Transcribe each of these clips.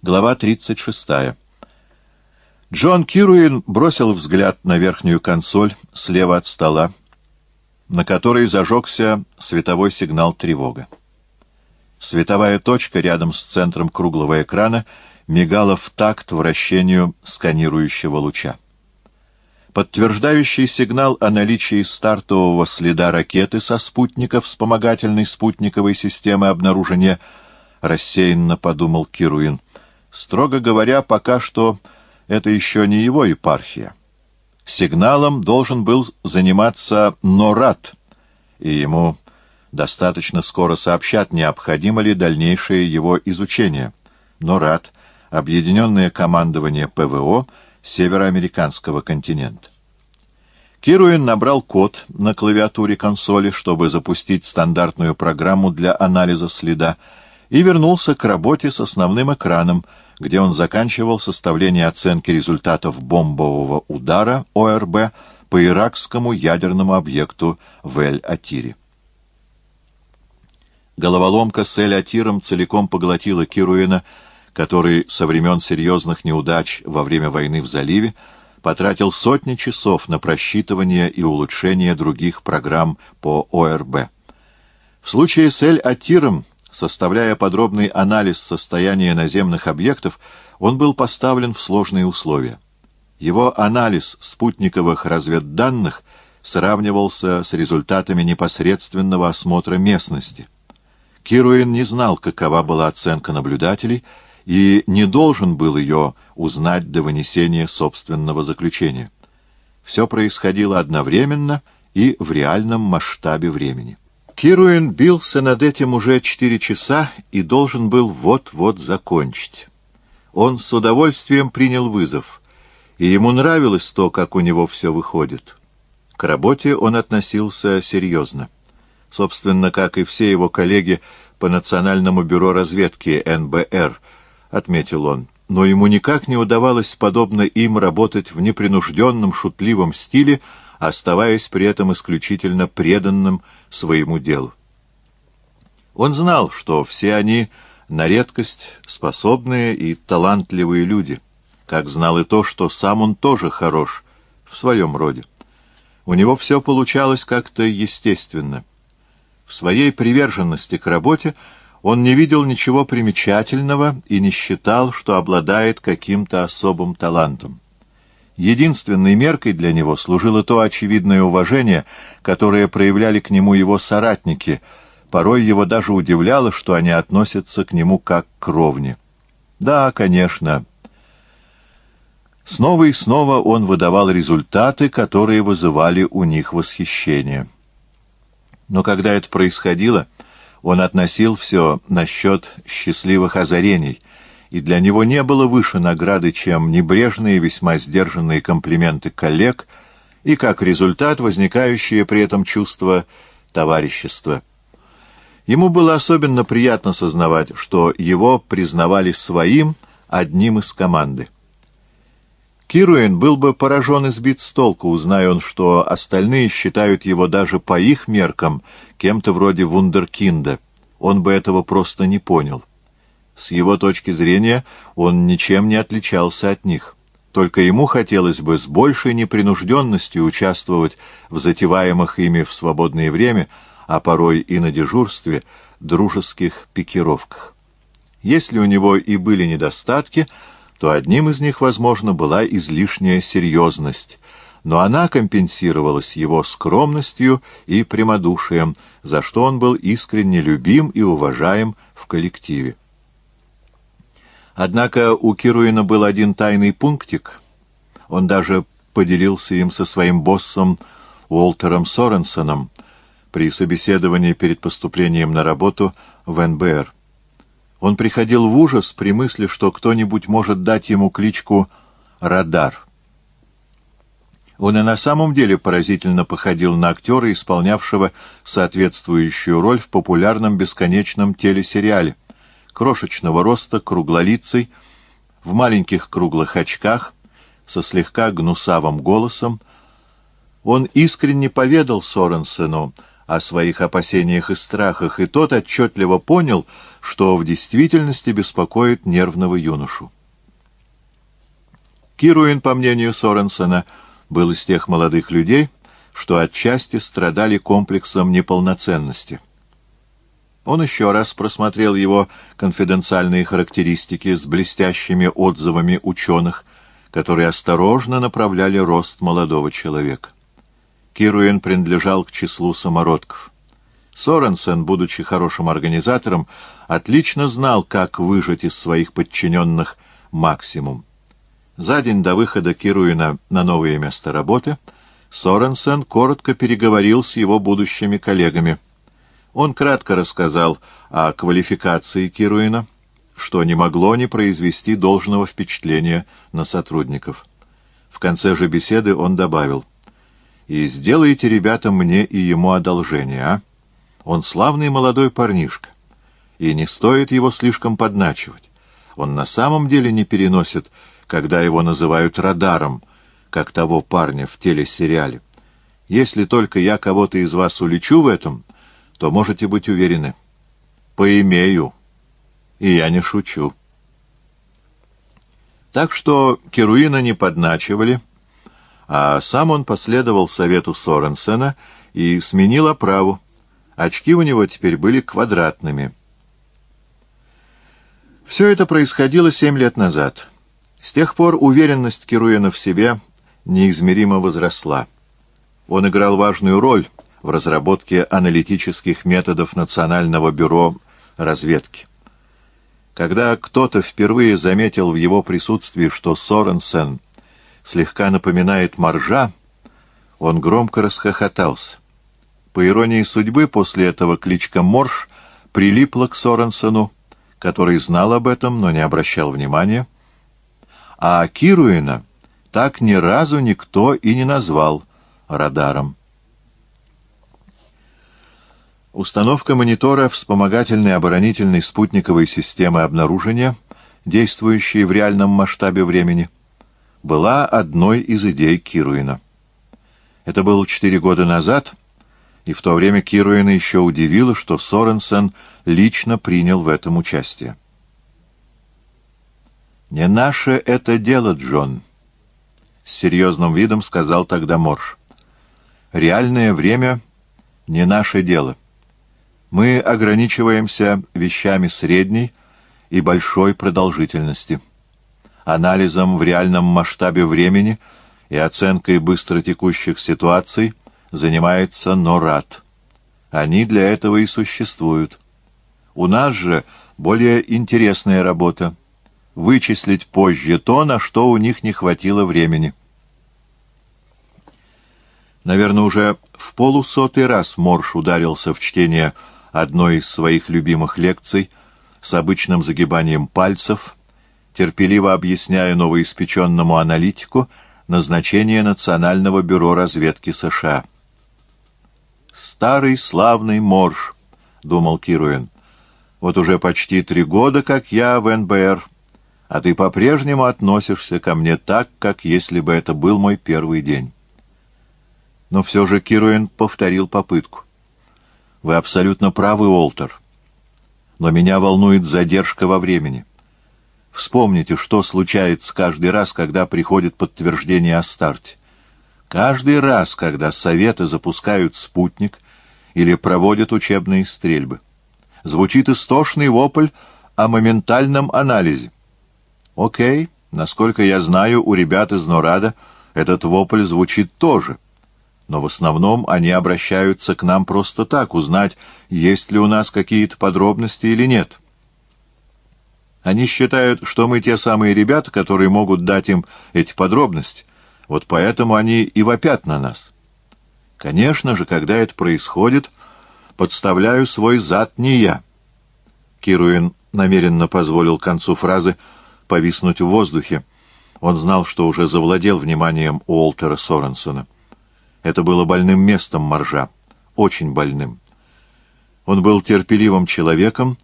Глава 36. Джон Кируин бросил взгляд на верхнюю консоль слева от стола, на которой зажегся световой сигнал тревога. Световая точка рядом с центром круглого экрана мигала в такт вращению сканирующего луча. Подтверждающий сигнал о наличии стартового следа ракеты со спутника вспомогательной спутниковой системы обнаружения, рассеянно подумал Кируин — Строго говоря, пока что это еще не его епархия. Сигналом должен был заниматься Норат, и ему достаточно скоро сообщат, необходимо ли дальнейшее его изучение. Норат — объединенное командование ПВО североамериканского континента. Кируин набрал код на клавиатуре консоли, чтобы запустить стандартную программу для анализа следа, и вернулся к работе с основным экраном, где он заканчивал составление оценки результатов бомбового удара ОРБ по иракскому ядерному объекту в Эль-Атире. Головоломка с Эль-Атиром целиком поглотила Кируина, который со времен серьезных неудач во время войны в заливе потратил сотни часов на просчитывание и улучшение других программ по ОРБ. В случае с Эль-Атиром Составляя подробный анализ состояния наземных объектов, он был поставлен в сложные условия. Его анализ спутниковых разведданных сравнивался с результатами непосредственного осмотра местности. Кируин не знал, какова была оценка наблюдателей, и не должен был ее узнать до вынесения собственного заключения. Все происходило одновременно и в реальном масштабе времени. Кируин бился над этим уже четыре часа и должен был вот-вот закончить. Он с удовольствием принял вызов, и ему нравилось то, как у него все выходит. К работе он относился серьезно. Собственно, как и все его коллеги по Национальному бюро разведки НБР, отметил он. Но ему никак не удавалось, подобно им, работать в непринужденном, шутливом стиле, оставаясь при этом исключительно преданным своему делу. Он знал, что все они на редкость способные и талантливые люди, как знал и то, что сам он тоже хорош в своем роде. У него все получалось как-то естественно. В своей приверженности к работе он не видел ничего примечательного и не считал, что обладает каким-то особым талантом. Единственной меркой для него служило то очевидное уважение, которое проявляли к нему его соратники. Порой его даже удивляло, что они относятся к нему как к ровне. Да, конечно. Снова и снова он выдавал результаты, которые вызывали у них восхищение. Но когда это происходило, он относил все насчет счастливых озарений — и для него не было выше награды, чем небрежные, весьма сдержанные комплименты коллег и, как результат, возникающее при этом чувство товарищества. Ему было особенно приятно сознавать, что его признавали своим, одним из команды. Кируин был бы поражен и сбит с толку, узная он, что остальные считают его даже по их меркам кем-то вроде вундеркинда. Он бы этого просто не понял. С его точки зрения он ничем не отличался от них. Только ему хотелось бы с большей непринужденностью участвовать в затеваемых ими в свободное время, а порой и на дежурстве, дружеских пикировках. Если у него и были недостатки, то одним из них, возможно, была излишняя серьезность, но она компенсировалась его скромностью и прямодушием, за что он был искренне любим и уважаем в коллективе. Однако у Кируина был один тайный пунктик. Он даже поделился им со своим боссом Уолтером Соренсоном при собеседовании перед поступлением на работу в НБР. Он приходил в ужас при мысли, что кто-нибудь может дать ему кличку «Радар». Он и на самом деле поразительно походил на актера, исполнявшего соответствующую роль в популярном бесконечном телесериале — крошечного роста, круглолицый, в маленьких круглых очках, со слегка гнусавым голосом. Он искренне поведал Соренсену о своих опасениях и страхах, и тот отчетливо понял, что в действительности беспокоит нервного юношу. Кируин, по мнению Соренсона, был из тех молодых людей, что отчасти страдали комплексом неполноценности. Он еще раз просмотрел его конфиденциальные характеристики с блестящими отзывами ученых, которые осторожно направляли рост молодого человека. Кируин принадлежал к числу самородков. Соренсен, будучи хорошим организатором, отлично знал, как выжать из своих подчиненных максимум. За день до выхода Кируина на новое место работы Соренсен коротко переговорил с его будущими коллегами — он кратко рассказал о квалификации Кируина, что не могло не произвести должного впечатления на сотрудников. В конце же беседы он добавил, «И сделайте, ребята, мне и ему одолжение, а? Он славный молодой парнишка, и не стоит его слишком подначивать. Он на самом деле не переносит, когда его называют радаром, как того парня в телесериале. Если только я кого-то из вас улечу в этом, то можете быть уверены. Поимею. И я не шучу. Так что Керуина не подначивали, а сам он последовал совету Соренсена и сменил оправу. Очки у него теперь были квадратными. Все это происходило семь лет назад. С тех пор уверенность Керуина в себе неизмеримо возросла. Он играл важную роль — в разработке аналитических методов Национального бюро разведки. Когда кто-то впервые заметил в его присутствии, что Соренсен слегка напоминает моржа, он громко расхохотался. По иронии судьбы, после этого кличка Морж прилипла к Соренсену, который знал об этом, но не обращал внимания. А Кируина так ни разу никто и не назвал радаром. Установка монитора вспомогательной оборонительной спутниковой системы обнаружения, действующей в реальном масштабе времени, была одной из идей Кируина. Это было четыре года назад, и в то время Кируина еще удивило, что Соренсен лично принял в этом участие. «Не наше это дело, Джон», — с серьезным видом сказал тогда Морж. «Реальное время — не наше дело». Мы ограничиваемся вещами средней и большой продолжительности, анализом в реальном масштабе времени и оценкой быстротекущих ситуаций занимается НОРАД. Они для этого и существуют. У нас же более интересная работа — вычислить позже то, на что у них не хватило времени. Наверное, уже в полусотый раз Морш ударился в чтение одной из своих любимых лекций с обычным загибанием пальцев, терпеливо объясняя новоиспеченному аналитику назначение Национального бюро разведки США. «Старый славный Морж», — думал Кируин, — «вот уже почти три года, как я в НБР, а ты по-прежнему относишься ко мне так, как если бы это был мой первый день». Но все же Кируин повторил попытку. Вы абсолютно правы, Олтер. Но меня волнует задержка во времени. Вспомните, что случается каждый раз, когда приходит подтверждение о старте. Каждый раз, когда Советы запускают спутник или проводят учебные стрельбы. Звучит истошный вопль о моментальном анализе. Окей, насколько я знаю, у ребят из Норада этот вопль звучит тоже — но в основном они обращаются к нам просто так, узнать, есть ли у нас какие-то подробности или нет. Они считают, что мы те самые ребята, которые могут дать им эти подробности. Вот поэтому они и вопят на нас. Конечно же, когда это происходит, подставляю свой зад не я. Кируин намеренно позволил концу фразы повиснуть в воздухе. Он знал, что уже завладел вниманием Уолтера Соренсона. Это было больным местом Моржа, очень больным. Он был терпеливым человеком,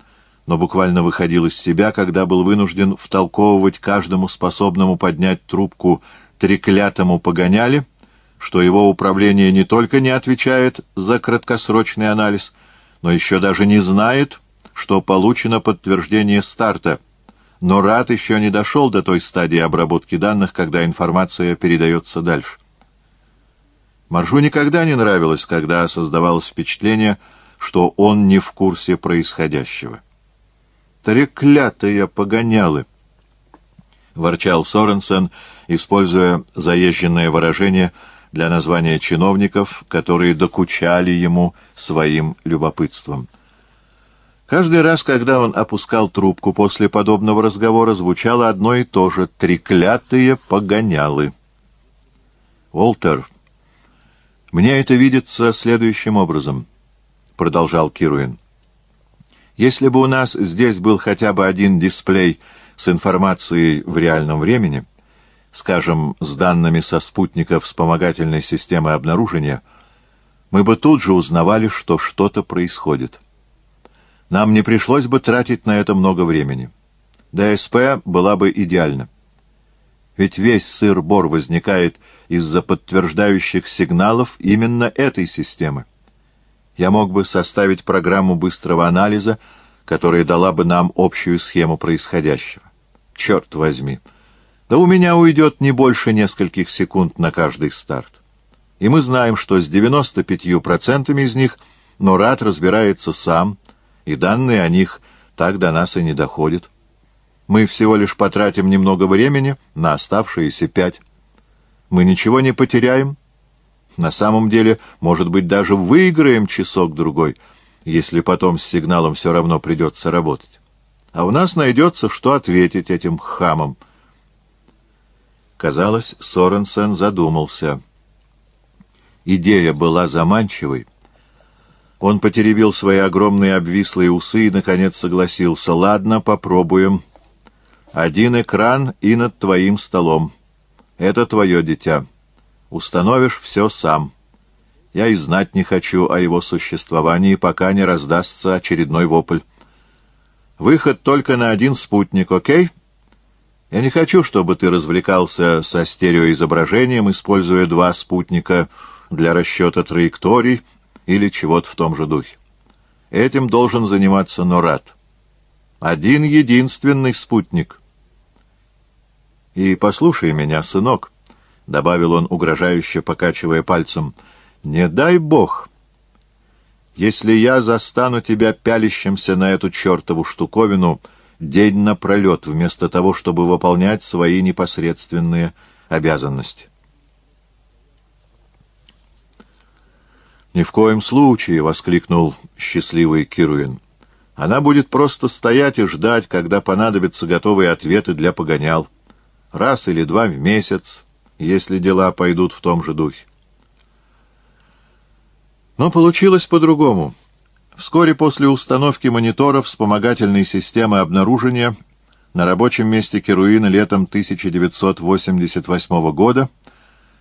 но буквально выходил из себя, когда был вынужден втолковывать каждому способному поднять трубку треклятому погоняли, что его управление не только не отвечает за краткосрочный анализ, но еще даже не знает, что получено подтверждение старта, но РАД еще не дошел до той стадии обработки данных, когда информация передается дальше. Маржу никогда не нравилось, когда создавалось впечатление, что он не в курсе происходящего. «Треклятые погонялы!» — ворчал Соренсен, используя заезженное выражение для названия чиновников, которые докучали ему своим любопытством. Каждый раз, когда он опускал трубку после подобного разговора, звучало одно и то же «треклятые погонялы». «Уолтер, мне это видится следующим образом», — продолжал Кируин. «Если бы у нас здесь был хотя бы один дисплей с информацией в реальном времени, скажем, с данными со спутников вспомогательной системы обнаружения, мы бы тут же узнавали, что что-то происходит». Нам не пришлось бы тратить на это много времени. ДСП была бы идеальна. Ведь весь сыр-бор возникает из-за подтверждающих сигналов именно этой системы. Я мог бы составить программу быстрого анализа, которая дала бы нам общую схему происходящего. Черт возьми! Да у меня уйдет не больше нескольких секунд на каждый старт. И мы знаем, что с 95% из них Норад разбирается сам, и данные о них так до нас и не доходят. Мы всего лишь потратим немного времени на оставшиеся пять. Мы ничего не потеряем. На самом деле, может быть, даже выиграем часок-другой, если потом с сигналом все равно придется работать. А у нас найдется, что ответить этим хамам. Казалось, Соренсен задумался. Идея была заманчивой, он потеребил свои огромные обвислые усы и, наконец, согласился. «Ладно, попробуем. Один экран и над твоим столом. Это твое дитя. Установишь все сам. Я и знать не хочу о его существовании, пока не раздастся очередной вопль. Выход только на один спутник, окей? Я не хочу, чтобы ты развлекался со стереоизображением, используя два спутника для расчета траекторий, или чего-то в том же духе. Этим должен заниматься Норад. Один единственный спутник. И послушай меня, сынок, — добавил он, угрожающе покачивая пальцем, — не дай бог, если я застану тебя пялящимся на эту чертову штуковину день напролет, вместо того, чтобы выполнять свои непосредственные обязанности. «Ни в коем случае!» — воскликнул счастливый Кируин. «Она будет просто стоять и ждать, когда понадобятся готовые ответы для погонял. Раз или два в месяц, если дела пойдут в том же духе». Но получилось по-другому. Вскоре после установки мониторов вспомогательной системы обнаружения на рабочем месте Керуина летом 1988 года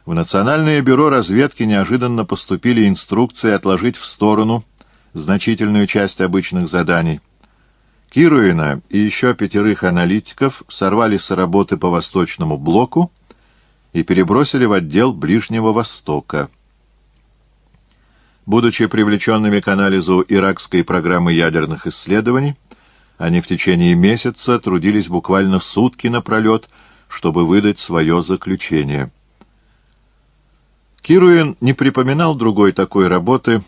в Национальное бюро разведки неожиданно поступили инструкции отложить в сторону значительную часть обычных заданий. Кируина и еще пятерых аналитиков сорвали с работы по Восточному блоку и перебросили в отдел Ближнего Востока. Будучи привлеченными к анализу иракской программы ядерных исследований, они в течение месяца трудились буквально сутки напролет, чтобы выдать свое заключение. Кируин не припоминал другой такой работы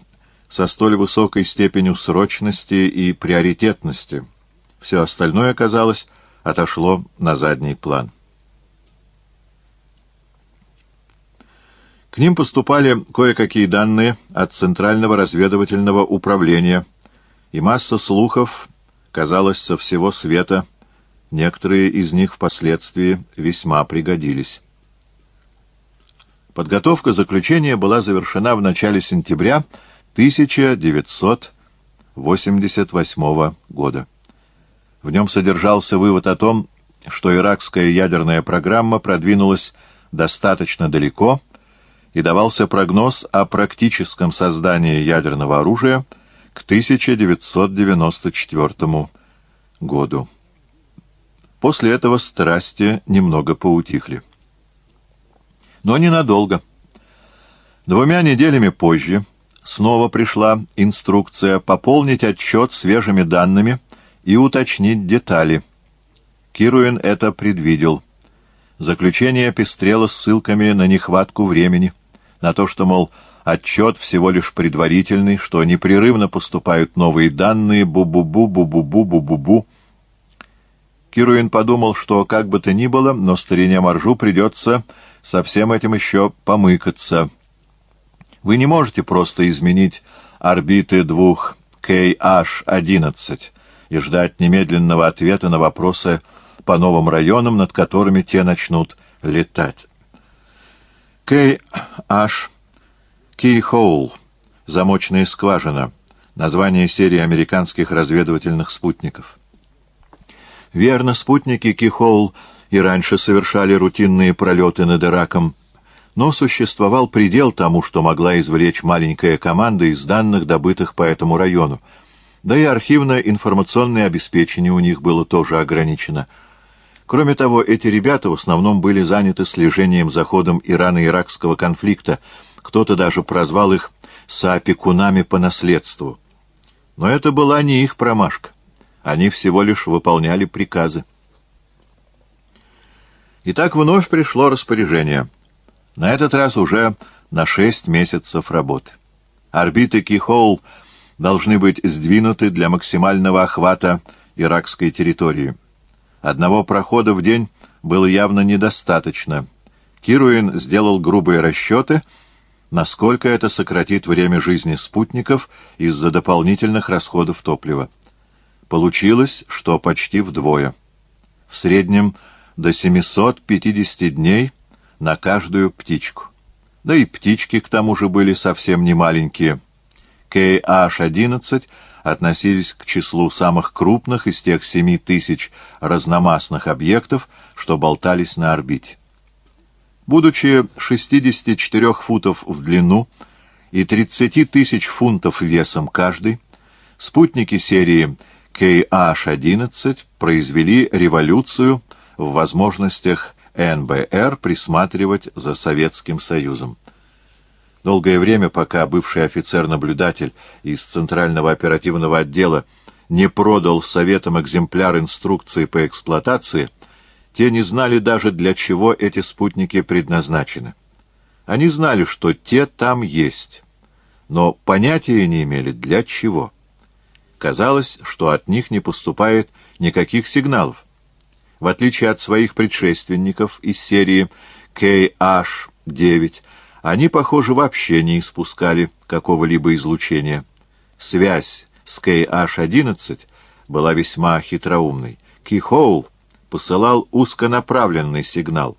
со столь высокой степенью срочности и приоритетности. Все остальное, казалось, отошло на задний план. К ним поступали кое-какие данные от Центрального разведывательного управления, и масса слухов, казалось, со всего света, некоторые из них впоследствии весьма пригодились. Подготовка заключения была завершена в начале сентября 1988 года. В нем содержался вывод о том, что иракская ядерная программа продвинулась достаточно далеко и давался прогноз о практическом создании ядерного оружия к 1994 году. После этого страсти немного поутихли но ненадолго. Двумя неделями позже снова пришла инструкция пополнить отчет свежими данными и уточнить детали. Кируин это предвидел. Заключение пестрело ссылками на нехватку времени, на то, что, мол, отчет всего лишь предварительный, что непрерывно поступают новые данные, бу-бу-бу, бу-бу-бу, бу-бу-бу. Кируин подумал, что как бы то ни было, но старине Маржу придется со всем этим еще помыкаться. Вы не можете просто изменить орбиты двух KH-11 и ждать немедленного ответа на вопросы по новым районам, над которыми те начнут летать. KH Keyhole — замочная скважина, название серии американских разведывательных спутников. Верно, спутники Keyhole и раньше совершали рутинные пролеты над Ираком, но существовал предел тому, что могла извлечь маленькая команда из данных, добытых по этому району. Да и архивно-информационное обеспечение у них было тоже ограничено. Кроме того, эти ребята в основном были заняты слежением за ходом Ирано-Иракского конфликта, кто-то даже прозвал их соопекунами по наследству. Но это была не их промашка. Они всего лишь выполняли приказы. Итак, вновь пришло распоряжение. На этот раз уже на шесть месяцев работы. Орбиты Кихоул должны быть сдвинуты для максимального охвата иракской территории. Одного прохода в день было явно недостаточно. Кируин сделал грубые расчеты — насколько это сократит время жизни спутников из-за дополнительных расходов топлива. Получилось, что почти вдвое. В среднем до 750 дней на каждую птичку. Да и птички к тому же были совсем не маленькие. KH-11 относились к числу самых крупных из тех 7 тысяч разномастных объектов, что болтались на орбите. Будучи 64 футов в длину и 30 тысяч фунтов весом каждый, спутники серии KH-11 произвели революцию в возможностях НБР присматривать за Советским Союзом. Долгое время, пока бывший офицер-наблюдатель из Центрального оперативного отдела не продал Советам экземпляр инструкции по эксплуатации, те не знали даже, для чего эти спутники предназначены. Они знали, что те там есть, но понятия не имели, для чего. Казалось, что от них не поступает никаких сигналов. В отличие от своих предшественников из серии KH-9, они, похоже, вообще не испускали какого-либо излучения. Связь с KH-11 была весьма хитроумной. Кихоул посылал узконаправленный сигнал.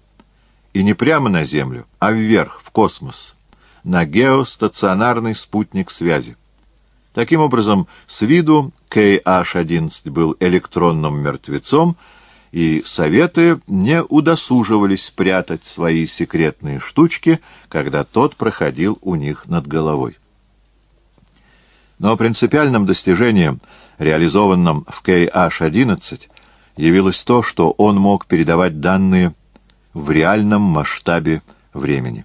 И не прямо на Землю, а вверх, в космос, на геостационарный спутник связи. Таким образом, с виду KH-11 был электронным мертвецом, и Советы не удосуживались спрятать свои секретные штучки, когда тот проходил у них над головой. Но принципиальным достижением, реализованным в KH-11, явилось то, что он мог передавать данные в реальном масштабе времени.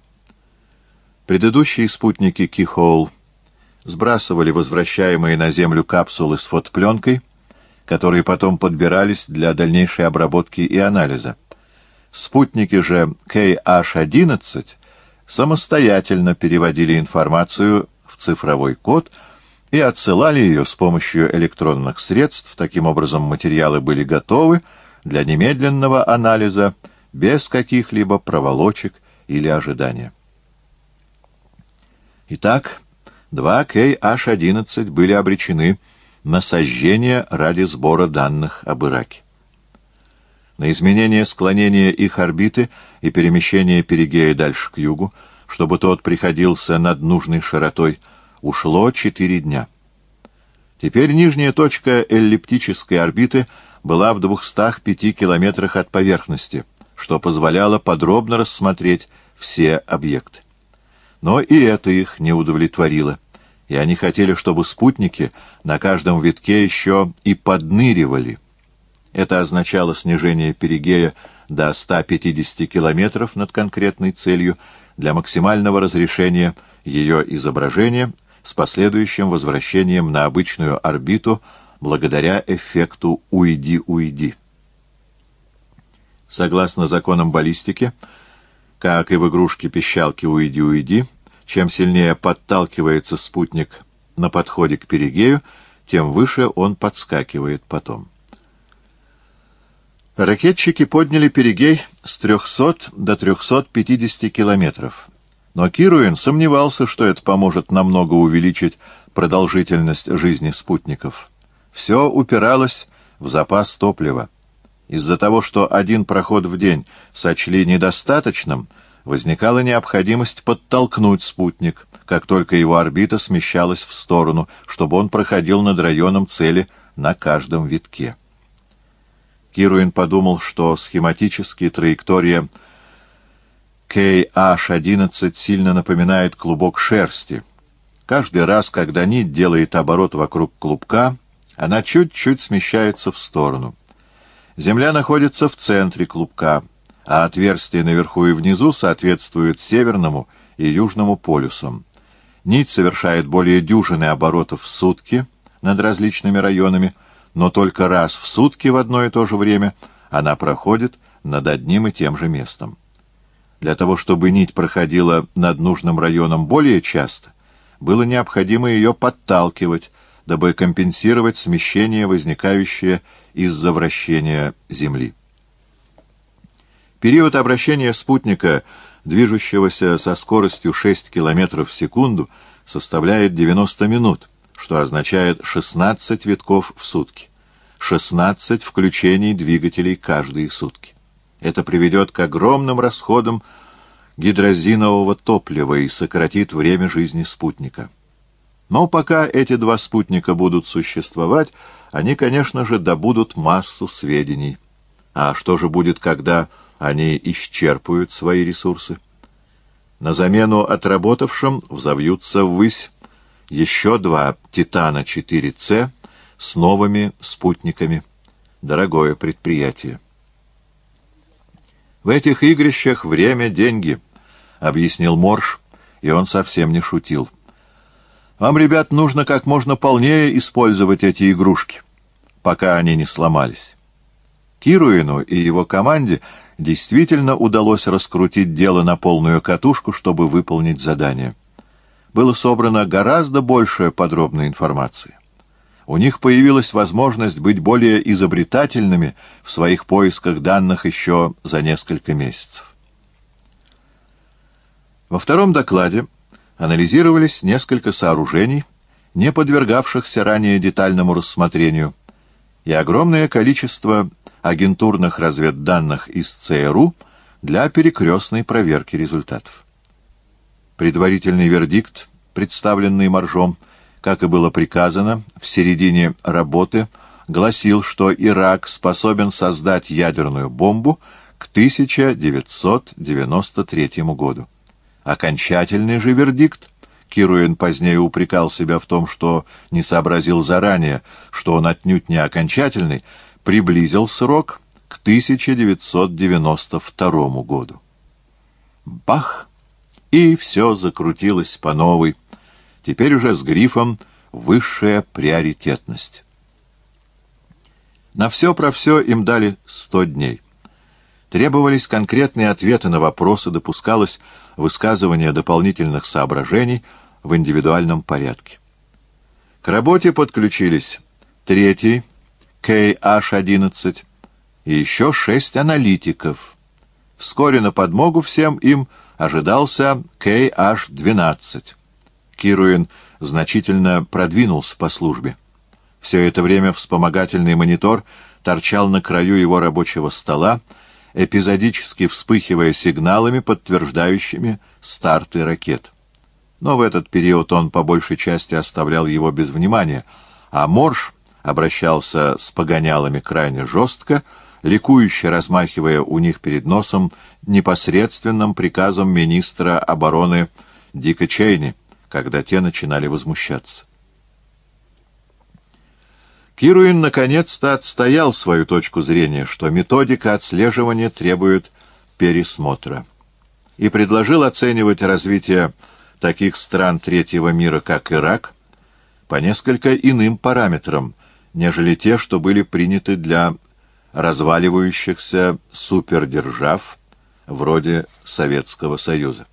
Предыдущие спутники Кихоул сбрасывали возвращаемые на Землю капсулы с фотопленкой, которые потом подбирались для дальнейшей обработки и анализа. Спутники же KH-11 самостоятельно переводили информацию в цифровой код — и отсылали ее с помощью электронных средств. Таким образом, материалы были готовы для немедленного анализа без каких-либо проволочек или ожидания. Итак, два KH-11 были обречены на сожжение ради сбора данных об Ираке. На изменение склонения их орбиты и перемещение перигея дальше к югу, чтобы тот приходился над нужной широтой – ушло четыре дня. Теперь нижняя точка эллиптической орбиты была в 205 километрах от поверхности, что позволяло подробно рассмотреть все объекты. Но и это их не удовлетворило, и они хотели, чтобы спутники на каждом витке еще и подныривали. Это означало снижение перигея до 150 километров над конкретной целью для максимального разрешения ее изображение с последующим возвращением на обычную орбиту благодаря эффекту «уйди-уйди». Согласно законам баллистики, как и в игрушке пищалки «Уйди-уйди», чем сильнее подталкивается спутник на подходе к перигею, тем выше он подскакивает потом. Ракетчики подняли перигей с 300 до 350 километров. Но Кируин сомневался, что это поможет намного увеличить продолжительность жизни спутников. Все упиралось в запас топлива. Из-за того, что один проход в день сочли недостаточным, возникала необходимость подтолкнуть спутник, как только его орбита смещалась в сторону, чтобы он проходил над районом цели на каждом витке. Кируин подумал, что схематически траектория KH-11 сильно напоминает клубок шерсти. Каждый раз, когда нить делает оборот вокруг клубка, она чуть-чуть смещается в сторону. Земля находится в центре клубка, а отверстия наверху и внизу соответствуют северному и южному полюсам. Нить совершает более дюжины оборотов в сутки над различными районами, но только раз в сутки в одно и то же время она проходит над одним и тем же местом. Для того, чтобы нить проходила над нужным районом более часто, было необходимо ее подталкивать, дабы компенсировать смещение, возникающее из-за вращения Земли. Период обращения спутника, движущегося со скоростью 6 км в секунду, составляет 90 минут, что означает 16 витков в сутки, 16 включений двигателей каждые сутки. Это приведет к огромным расходам гидрозинового топлива и сократит время жизни спутника. Но пока эти два спутника будут существовать, они, конечно же, добудут массу сведений. А что же будет, когда они исчерпают свои ресурсы? На замену отработавшим взовьются ввысь еще два «Титана-4С» с новыми спутниками. Дорогое предприятие. В этих игрищах время — деньги, — объяснил Морж, и он совсем не шутил. Вам, ребят, нужно как можно полнее использовать эти игрушки, пока они не сломались. Кируину и его команде действительно удалось раскрутить дело на полную катушку, чтобы выполнить задание. Было собрано гораздо больше подробной информации. У них появилась возможность быть более изобретательными в своих поисках данных еще за несколько месяцев. Во втором докладе анализировались несколько сооружений, не подвергавшихся ранее детальному рассмотрению, и огромное количество агентурных разведданных из ЦРУ для перекрестной проверки результатов. Предварительный вердикт, представленный Моржом, как и было приказано, в середине работы гласил, что Ирак способен создать ядерную бомбу к 1993 году. Окончательный же вердикт Кируин позднее упрекал себя в том, что не сообразил заранее, что он отнюдь не окончательный, приблизил срок к 1992 году. Бах! И все закрутилось по новой, теперь уже с грифом «высшая приоритетность». На все про все им дали сто дней. Требовались конкретные ответы на вопросы, допускалось высказывание дополнительных соображений в индивидуальном порядке. К работе подключились третий, KH-11, и еще шесть аналитиков. Вскоре на подмогу всем им ожидался KH-12. Кируин значительно продвинулся по службе. Все это время вспомогательный монитор торчал на краю его рабочего стола, эпизодически вспыхивая сигналами, подтверждающими старты ракет. Но в этот период он по большей части оставлял его без внимания, а Морж обращался с погонялами крайне жестко, ликующе размахивая у них перед носом непосредственным приказом министра обороны Дика Чейни, когда те начинали возмущаться. Кируин наконец-то отстоял свою точку зрения, что методика отслеживания требует пересмотра, и предложил оценивать развитие таких стран третьего мира, как Ирак, по несколько иным параметрам, нежели те, что были приняты для разваливающихся супердержав вроде Советского Союза.